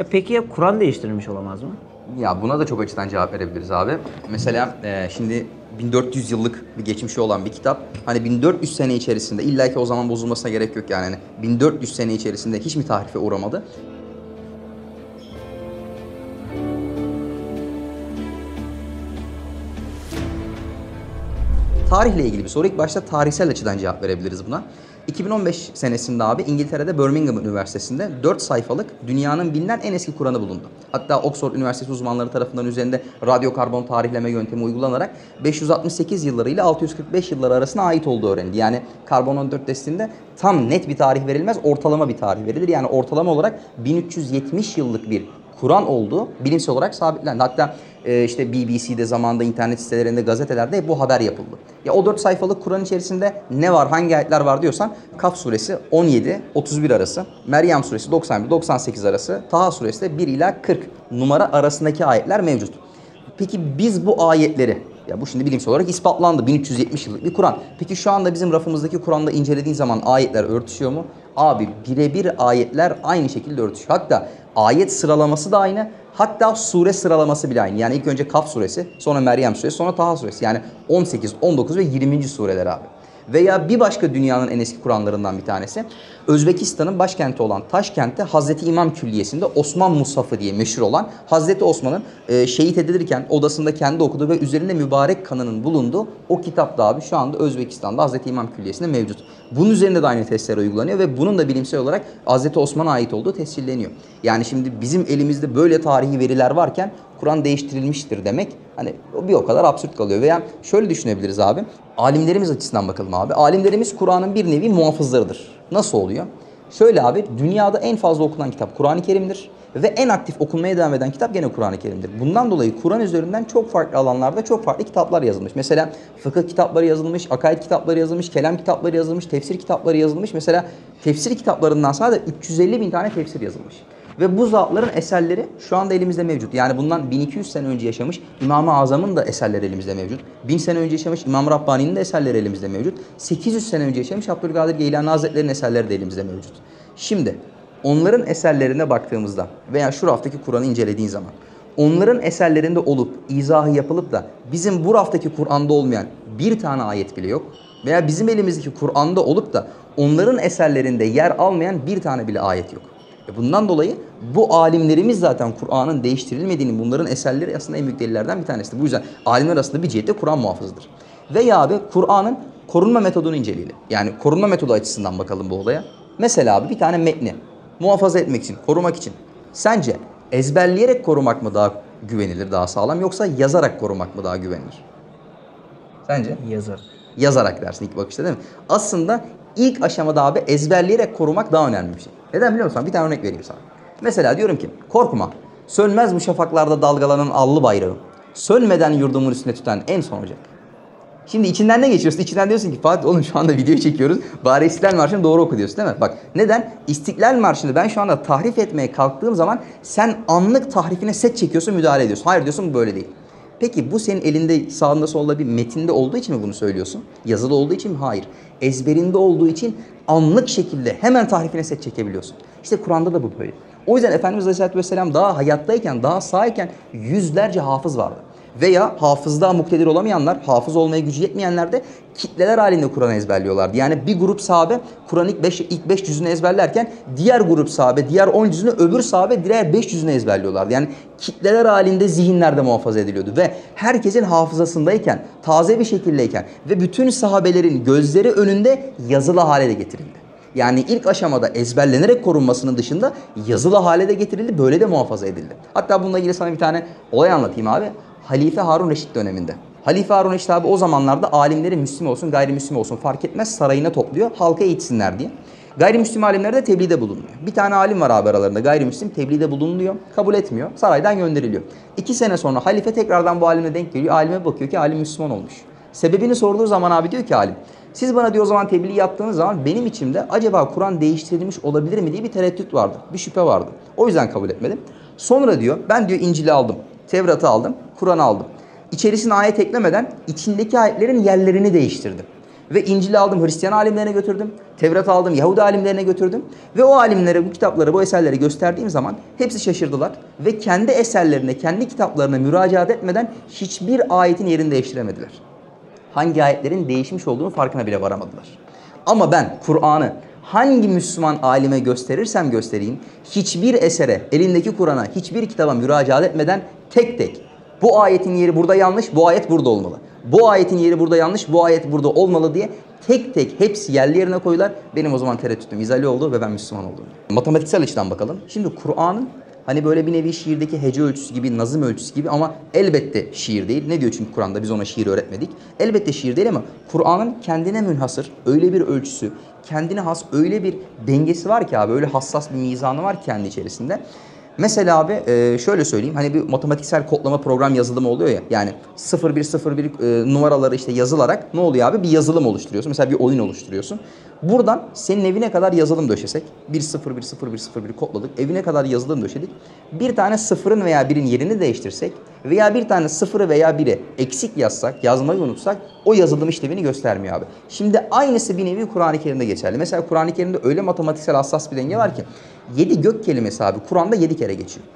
E peki ya Kur'an değiştirilmiş olamaz mı? Ya buna da çok açıdan cevap verebiliriz abi. Mesela e, şimdi 1400 yıllık bir geçmişi olan bir kitap. Hani 1400 sene içerisinde illa ki o zaman bozulmasına gerek yok yani. Hani 1400 sene içerisinde hiç mi tahrife uğramadı? Tarihle ilgili bir soru. İlk başta tarihsel açıdan cevap verebiliriz buna. 2015 senesinde abi İngiltere'de Birmingham Üniversitesi'nde 4 sayfalık dünyanın bilinen en eski Kur'an'ı bulundu. Hatta Oxford Üniversitesi uzmanları tarafından üzerinde radyokarbon tarihleme yöntemi uygulanarak 568 yılları ile 645 yılları arasına ait olduğu öğrenildi. Yani karbon 14 testinde tam net bir tarih verilmez, ortalama bir tarih verilir. Yani ortalama olarak 1370 yıllık bir Kur'an olduğu bilimsel olarak sabitlendi. Hatta e, işte BBC'de zamanında internet sitelerinde gazetelerde bu haber yapıldı. Ya o 4 sayfalık Kur'an içerisinde ne var hangi ayetler var diyorsan Kaf suresi 17 31 arası, Meryem suresi 91 98 arası, Taha suresi de 1 ila 40 numara arasındaki ayetler mevcut. Peki biz bu ayetleri ya bu şimdi bilimsel olarak ispatlandı. 1370 yıllık bir Kur'an. Peki şu anda bizim rafımızdaki Kur'an'da incelediğin zaman ayetler örtüşüyor mu? Abi birebir ayetler aynı şekilde örtüşüyor. Hatta ayet sıralaması da aynı. Hatta sure sıralaması bile aynı. Yani ilk önce Kaf suresi, sonra Meryem suresi, sonra Taha suresi. Yani 18, 19 ve 20. sureler abi. Veya bir başka dünyanın en eski Kur'anlarından bir tanesi. Özbekistan'ın başkenti olan Taşkent'te Hazreti İmam Külliyesi'nde Osman Musafı diye meşhur olan Hazreti Osman'ın e, şehit edilirken odasında kendi okuduğu ve üzerinde mübarek kanının bulunduğu o kitap da abi şu anda Özbekistan'da Hazreti İmam Külliyesi'nde mevcut. Bunun üzerinde de aynı testler uygulanıyor ve bunun da bilimsel olarak Hazreti Osman'a ait olduğu tescilleniyor. Yani şimdi bizim elimizde böyle tarihi veriler varken Kur'an değiştirilmiştir demek hani bir o kadar absürt kalıyor. Veya şöyle düşünebiliriz abi. Alimlerimiz açısından bakalım abi. Alimlerimiz Kur'an'ın bir nevi muhafızlarıdır. Nasıl oluyor? Şöyle abi dünyada en fazla okunan kitap Kur'an-ı Kerim'dir. Ve en aktif okunmaya devam eden kitap gene Kur'an-ı Kerim'dir. Bundan dolayı Kur'an üzerinden çok farklı alanlarda çok farklı kitaplar yazılmış. Mesela fıkıh kitapları yazılmış, akaid kitapları yazılmış, kelam kitapları yazılmış, tefsir kitapları yazılmış. Mesela tefsir kitaplarından sadece 350 bin tane tefsir yazılmış. Ve bu zatların eserleri şu anda elimizde mevcut. Yani bundan 1200 sene önce yaşamış İmam-ı Azam'ın da eserleri elimizde mevcut. 1000 sene önce yaşamış İmam Rabbani'nin de eserleri elimizde mevcut. 800 sene önce yaşamış Abdülkadir Geylani Hazretleri'nin eserleri de elimizde mevcut. Şimdi onların eserlerine baktığımızda veya şu raftaki Kur'an'ı incelediğin zaman onların eserlerinde olup izahı yapılıp da bizim bu raftaki Kur'an'da olmayan bir tane ayet bile yok veya bizim elimizdeki Kur'an'da olup da onların eserlerinde yer almayan bir tane bile ayet yok. E bundan dolayı bu alimlerimiz zaten Kur'an'ın değiştirilmediğini, bunların eserleri aslında en büyük delillerden bir tanesidir. Bu yüzden alimler arasında bir cihette Kur'an muhafızıdır. Veya abi Kur'an'ın korunma metodunu inceleyelim. Yani korunma metodu açısından bakalım bu olaya. Mesela abi bir tane metni muhafaza etmek için, korumak için sence ezberleyerek korumak mı daha güvenilir, daha sağlam yoksa yazarak korumak mı daha güvenilir? Sence? Yazar. Yazarak dersin ilk bakışta değil mi? Aslında ilk aşamada abi ezberleyerek korumak daha önemli bir şey. Neden biliyor musun? Bir tane örnek vereyim sana. Mesela diyorum ki korkma. Sönmez bu şafaklarda dalgalanan allı bayrağı. Sönmeden yurdumun üstüne tutan en son ocak. Şimdi içinden ne geçiyorsun? İçinden diyorsun ki Fatih oğlum şu anda video çekiyoruz. Bari İstiklal Marşı'nı doğru oku diyorsun değil mi? Bak neden? İstiklal Marşı'nı ben şu anda tahrif etmeye kalktığım zaman sen anlık tahrifine set çekiyorsun, müdahale ediyorsun. Hayır diyorsun bu böyle değil. Peki bu senin elinde sağında solda bir metinde olduğu için mi bunu söylüyorsun? Yazılı olduğu için mi? Hayır. Ezberinde olduğu için anlık şekilde hemen tahrifine set çekebiliyorsun. İşte Kur'an'da da bu böyle. O yüzden Efendimiz Aleyhisselatü Vesselam daha hayattayken, daha sağyken yüzlerce hafız vardı. Veya hafızlığa muktedir olamayanlar, hafız olmaya gücü yetmeyenler de kitleler halinde Kur'an'ı ezberliyorlardı. Yani bir grup sahabe Kur'an'ın ilk 5 ilk beş cüzünü ezberlerken diğer grup sahabe, diğer 10 cüzünü öbür sahabe diğer 5 cüzünü ezberliyorlardı. Yani kitleler halinde zihinlerde muhafaza ediliyordu ve herkesin hafızasındayken, taze bir şekildeyken ve bütün sahabelerin gözleri önünde yazılı hale de getirildi. Yani ilk aşamada ezberlenerek korunmasının dışında yazılı hale de getirildi, böyle de muhafaza edildi. Hatta bununla ilgili sana bir tane olay anlatayım abi. Halife Harun Reşit döneminde. Halife Harun Reşit abi o zamanlarda alimleri Müslüm olsun gayrimüslim olsun fark etmez sarayına topluyor halka eğitsinler diye. Gayrimüslim alimler de tebliğde bulunuyor. Bir tane alim var abi aralarında gayrimüslim tebliğde bulunuyor. Kabul etmiyor. Saraydan gönderiliyor. İki sene sonra halife tekrardan bu alimle denk geliyor. Alime bakıyor ki alim Müslüman olmuş. Sebebini sorduğu zaman abi diyor ki alim siz bana diyor o zaman tebliğ yaptığınız zaman benim içimde acaba Kur'an değiştirilmiş olabilir mi diye bir tereddüt vardı. Bir şüphe vardı. O yüzden kabul etmedim. Sonra diyor ben diyor İncil'i aldım. Tevrat'ı aldım. Kur'an'ı aldım. İçerisine ayet eklemeden içindeki ayetlerin yerlerini değiştirdim. Ve İncil'i aldım Hristiyan alimlerine götürdüm. Tevrat aldım Yahudi alimlerine götürdüm. Ve o alimlere bu kitapları, bu eserleri gösterdiğim zaman hepsi şaşırdılar. Ve kendi eserlerine, kendi kitaplarına müracaat etmeden hiçbir ayetin yerini değiştiremediler. Hangi ayetlerin değişmiş olduğunu farkına bile varamadılar. Ama ben Kur'an'ı hangi Müslüman alime gösterirsem göstereyim, hiçbir esere, elindeki Kur'an'a, hiçbir kitaba müracaat etmeden tek tek bu ayetin yeri burada yanlış, bu ayet burada olmalı. Bu ayetin yeri burada yanlış, bu ayet burada olmalı diye tek tek hepsi yerli yerine koydular. Benim o zaman tereddütüm izale oldu ve ben Müslüman oldum. Matematiksel açıdan bakalım. Şimdi Kur'an'ın Hani böyle bir nevi şiirdeki hece ölçüsü gibi, nazım ölçüsü gibi ama elbette şiir değil. Ne diyor çünkü Kur'an'da biz ona şiir öğretmedik. Elbette şiir değil ama Kur'an'ın kendine münhasır öyle bir ölçüsü, kendine has öyle bir dengesi var ki abi, öyle hassas bir mizanı var kendi içerisinde. Mesela abi e, şöyle söyleyeyim hani bir matematiksel kodlama program yazılımı oluyor ya yani 0101 e, numaraları işte yazılarak ne oluyor abi bir yazılım oluşturuyorsun mesela bir oyun oluşturuyorsun. Buradan senin evine kadar yazılım döşesek 1010101 kodladık evine kadar yazılım döşedik bir tane sıfırın veya birin yerini değiştirsek veya bir tane sıfırı veya biri eksik yazsak yazmayı unutsak o yazılım işlevini göstermiyor abi. Şimdi aynısı bir nevi Kur'an-ı Kerim'de geçerli. Mesela Kur'an-ı Kerim'de öyle matematiksel hassas bir denge var ki 7 gök kelimesi abi Kur'an'da 7 kere geçiyor.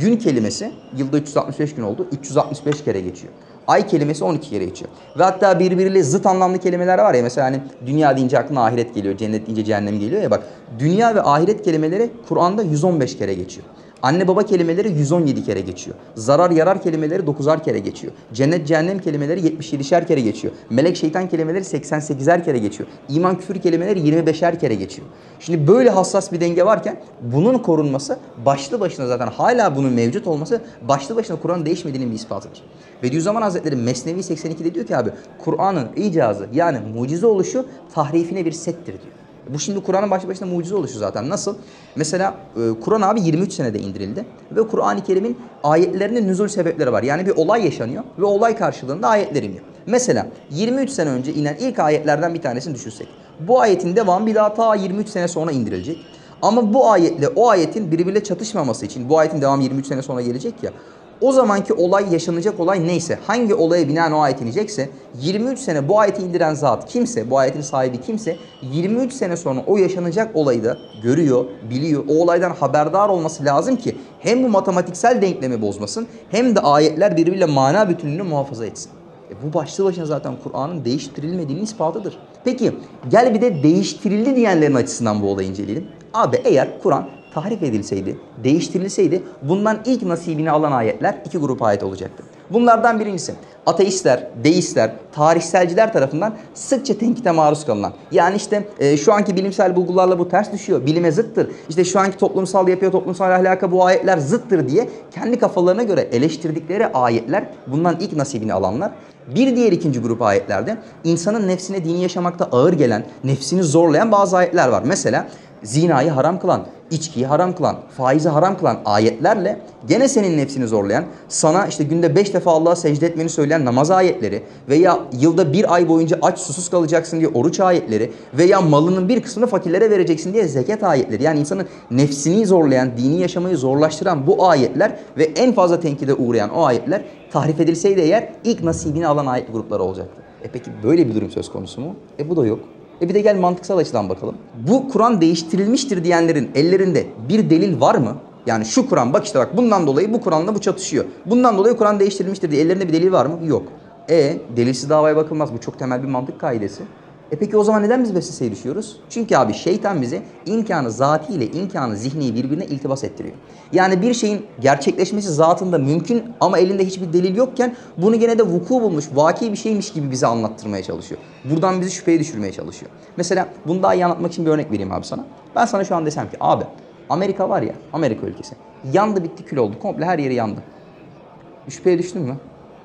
Gün kelimesi yılda 365 gün oldu. 365 kere geçiyor. Ay kelimesi 12 kere geçiyor. Ve hatta birbiriyle zıt anlamlı kelimeler var ya mesela hani dünya deyince aklına ahiret geliyor, cennet deyince cehennem geliyor ya bak. Dünya ve ahiret kelimeleri Kur'an'da 115 kere geçiyor. Anne baba kelimeleri 117 kere geçiyor. Zarar yarar kelimeleri 9'ar kere geçiyor. Cennet cehennem kelimeleri 77'şer kere geçiyor. Melek şeytan kelimeleri 88'er kere geçiyor. İman küfür kelimeleri 25'er kere geçiyor. Şimdi böyle hassas bir denge varken bunun korunması başlı başına zaten hala bunun mevcut olması başlı başına Kur'an değişmediğinin bir ispatıdır. Bediüzzaman Hazretleri Mesnevi 82'de diyor ki abi Kur'an'ın icazı yani mucize oluşu tahrifine bir settir diyor. Bu şimdi Kur'an'ın başlı başına mucize oluşu zaten. Nasıl? Mesela e, Kur'an abi 23 senede indirildi. Ve Kur'an-ı Kerim'in ayetlerinin nüzul sebepleri var. Yani bir olay yaşanıyor ve olay karşılığında ayetler iniyor. Mesela 23 sene önce inen ilk ayetlerden bir tanesini düşünsek. Bu ayetin devamı bir daha ta 23 sene sonra indirilecek. Ama bu ayetle o ayetin birbiriyle çatışmaması için bu ayetin devamı 23 sene sonra gelecek ya. O zamanki olay yaşanacak olay neyse, hangi olaya binaen o ayet inecekse 23 sene bu ayeti indiren zat kimse, bu ayetin sahibi kimse 23 sene sonra o yaşanacak olayı da görüyor, biliyor. O olaydan haberdar olması lazım ki hem bu matematiksel denklemi bozmasın hem de ayetler birbiriyle mana bütünlüğünü muhafaza etsin. E bu başlı başına zaten Kur'an'ın değiştirilmediğinin ispatıdır. Peki gel bir de değiştirildi diyenlerin açısından bu olayı inceleyelim. Abi eğer Kur'an tahrif edilseydi, değiştirilseydi bundan ilk nasibini alan ayetler iki grup ayet olacaktı. Bunlardan birincisi ateistler, deistler, tarihselciler tarafından sıkça tenkite maruz kalınan. Yani işte e, şu anki bilimsel bulgularla bu ters düşüyor, bilime zıttır. İşte şu anki toplumsal yapıya, toplumsal ahlaka bu ayetler zıttır diye kendi kafalarına göre eleştirdikleri ayetler bundan ilk nasibini alanlar. Bir diğer ikinci grup ayetlerde insanın nefsine dini yaşamakta ağır gelen, nefsini zorlayan bazı ayetler var. Mesela zinayı haram kılan, içkiyi haram kılan, faizi haram kılan ayetlerle gene senin nefsini zorlayan, sana işte günde beş defa Allah'a secde etmeni söyleyen namaz ayetleri veya yılda bir ay boyunca aç susuz kalacaksın diye oruç ayetleri veya malının bir kısmını fakirlere vereceksin diye zekat ayetleri. Yani insanın nefsini zorlayan, dini yaşamayı zorlaştıran bu ayetler ve en fazla tenkide uğrayan o ayetler tahrif edilseydi eğer ilk nasibini alan ayet grupları olacaktı. E peki böyle bir durum söz konusu mu? E bu da yok. E bir de gel mantıksal açıdan bakalım. Bu Kur'an değiştirilmiştir diyenlerin ellerinde bir delil var mı? Yani şu Kur'an bak işte bak bundan dolayı bu Kur'an'la bu çatışıyor. Bundan dolayı Kur'an değiştirilmiştir diye ellerinde bir delil var mı? Yok. E delilsiz davaya bakılmaz. Bu çok temel bir mantık kaidesi. E peki o zaman neden biz vesveseye düşüyoruz? Çünkü abi şeytan bize imkanı zatiyle imkanı zihni birbirine iltibas ettiriyor. Yani bir şeyin gerçekleşmesi zatında mümkün ama elinde hiçbir delil yokken bunu gene de vuku bulmuş, vaki bir şeymiş gibi bize anlattırmaya çalışıyor. Buradan bizi şüpheye düşürmeye çalışıyor. Mesela bunu daha iyi anlatmak için bir örnek vereyim abi sana. Ben sana şu an desem ki abi Amerika var ya, Amerika ülkesi. Yandı bitti kül oldu. Komple her yeri yandı. Şüpheye düştün mü?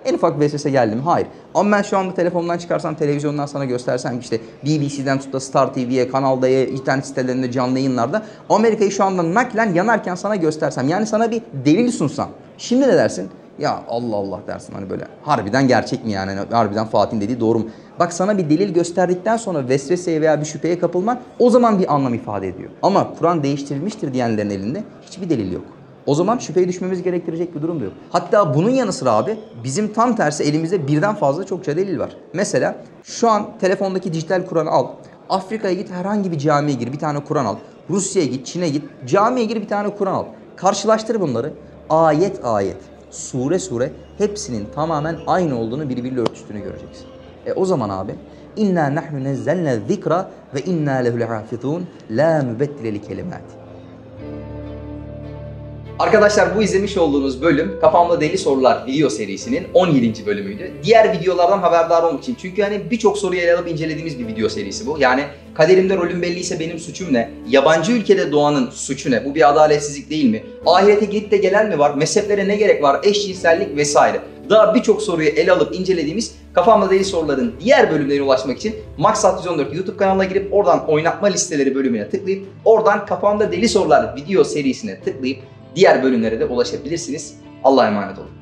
En ufak vesvese geldi mi? Hayır. Ama ben şu anda telefondan çıkarsam, televizyondan sana göstersem işte BBC'den tut da Star TV'ye, Kanal D'ye, internet sitelerinde canlı yayınlarda Amerika'yı şu anda naklen yanarken sana göstersem yani sana bir delil sunsam. Şimdi ne dersin? Ya Allah Allah dersin hani böyle harbiden gerçek mi yani? Hani harbiden Fatih'in dediği doğru mu? Bak sana bir delil gösterdikten sonra vesveseye veya bir şüpheye kapılman o zaman bir anlam ifade ediyor. Ama Kur'an değiştirilmiştir diyenlerin elinde hiçbir delil yok. O zaman şüpheye düşmemiz gerektirecek bir durum da yok. Hatta bunun yanı sıra abi bizim tam tersi elimizde birden fazla çokça delil var. Mesela şu an telefondaki dijital Kur'an'ı al. Afrika'ya git herhangi bir camiye gir bir tane Kur'an al. Rusya'ya git, Çin'e git, camiye gir bir tane Kur'an al. Karşılaştır bunları. Ayet ayet, sure sure hepsinin tamamen aynı olduğunu birbiriyle örtüştüğünü göreceksin. E o zaman abi İnna nahnu nezzelne zikra ve inna lehu lehafizun la mübeddile li kelimati. Arkadaşlar bu izlemiş olduğunuz bölüm Kafamda Deli Sorular video serisinin 17. bölümüydü. Diğer videolardan haberdar olmak için. Çünkü hani birçok soruyu ele alıp incelediğimiz bir video serisi bu. Yani kaderimde rolüm belliyse benim suçum ne? Yabancı ülkede doğanın suçu ne? Bu bir adaletsizlik değil mi? Ahirete gidip de gelen mi var? Mezheplere ne gerek var? Eşcinsellik vesaire. Daha birçok soruyu ele alıp incelediğimiz Kafamda Deli Soruların diğer bölümlerine ulaşmak için Maksat 114 YouTube kanalına girip oradan oynatma listeleri bölümüne tıklayıp oradan Kafamda Deli Sorular video serisine tıklayıp diğer bölümlere de ulaşabilirsiniz. Allah'a emanet olun.